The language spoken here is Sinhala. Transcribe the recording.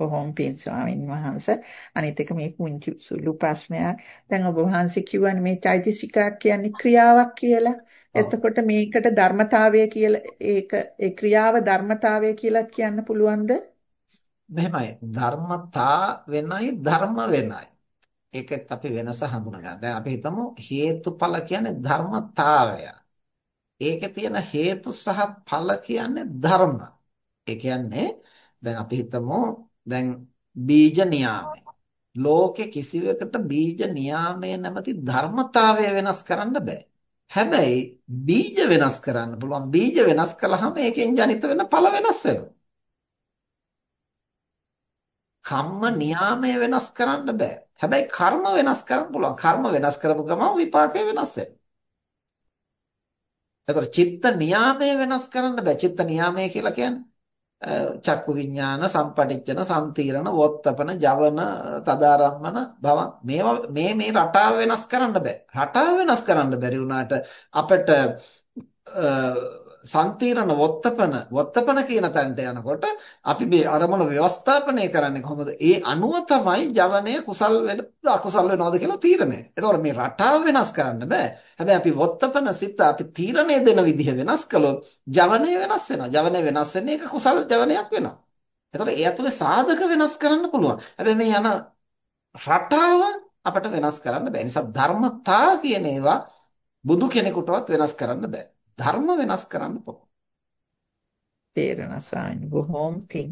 බොහොම පින් ස්වාමින් වහන්සේ. අනිත් එක මේ පුංචි සුළු ප්‍රශ්නයක්. දැන් ඔබ වහන්සේ කියවනේ මේ චෛතසිකයක් කියන්නේ ක්‍රියාවක් කියලා. එතකොට මේකට ධර්මතාවය කියලා ඒක ඒ ක්‍රියාව ධර්මතාවය කියලා කියන්න පුළුවන්ද? මෙහෙමයි. ධර්මතා වෙනයි ධර්ම වෙනයි. ඒකත් අපි වෙනස හඳුනා ගන්න. දැන් අපි හිතමු හේතුඵල කියන්නේ ධර්මතාවය. ඒකේ තියෙන හේතු සහ ඵල කියන්නේ ධර්ම. ඒ කියන්නේ දැන් අපි හිතමු දැන් බීජ නියාමය. ලෝකෙ කිසිවකට බීජ නියාමය නැමැති ධර්මතාවය වෙනස් කරන්න බෑ. හැබැයි බීජ වෙනස් කරන්න පුළුවන්. බීජ වෙනස් කළාම ඒකෙන් ජනිත වෙන ඵල වෙනස් වෙනවා. කම්ම නියාමය වෙනස් කරන්න බෑ. හැබැයි කර්ම වෙනස් කරන්න පුළුවන්. කර්ම වෙනස් කරපු ගමන් විපාකය වෙනස් වෙනවා. එතකොට චිත්ත නියාමය වෙනස් කරන්න බෑ. චිත්ත නියාමය කියලා කියන්නේ චක්කු විඥාන, සම්පටිච්ඡන, සම්තීරණ, වොත්තපන, ජවන, තදාරම්මන, භව මේවා මේ මේ රටාව වෙනස් කරන්න බෑ. රටාව වෙනස් කරන්න බැරි වුණාට අපිට සම්තිරණ වොත්තපන වොත්තපන කියන තැනට යනකොට අපි මේ අරමුණ ව්‍යවස්ථාපනය කරන්නේ කොහොමද? ඒ අනුව තමයි ජවනය කුසල් වෙනද අකුසල් වෙනවද කියලා තීරණය. එතකොට මේ රටාව වෙනස් කරන්න බෑ. හැබැයි අපි වොත්තපන සිත අපි තීරණය දෙන විදිහ වෙනස් කළොත් ජවනය වෙනස් වෙනවා. ජවනය වෙනස් වෙන්නේ ඒක කුසල් ජවනයක් වෙනවා. එතකොට ඒ ඇතුලේ සාධක වෙනස් කරන්න පුළුවන්. හැබැයි මේ යන රටාව අපට වෙනස් කරන්න බෑ. නිසා ධර්මතා කියන ඒවා බුදු කෙනෙකුටවත් වෙනස් කරන්න බෑ. ධර්ම වෙනස් කරන්න පුළුවන්. තේරෙනවා ස්වාමීනි බොහොම පිං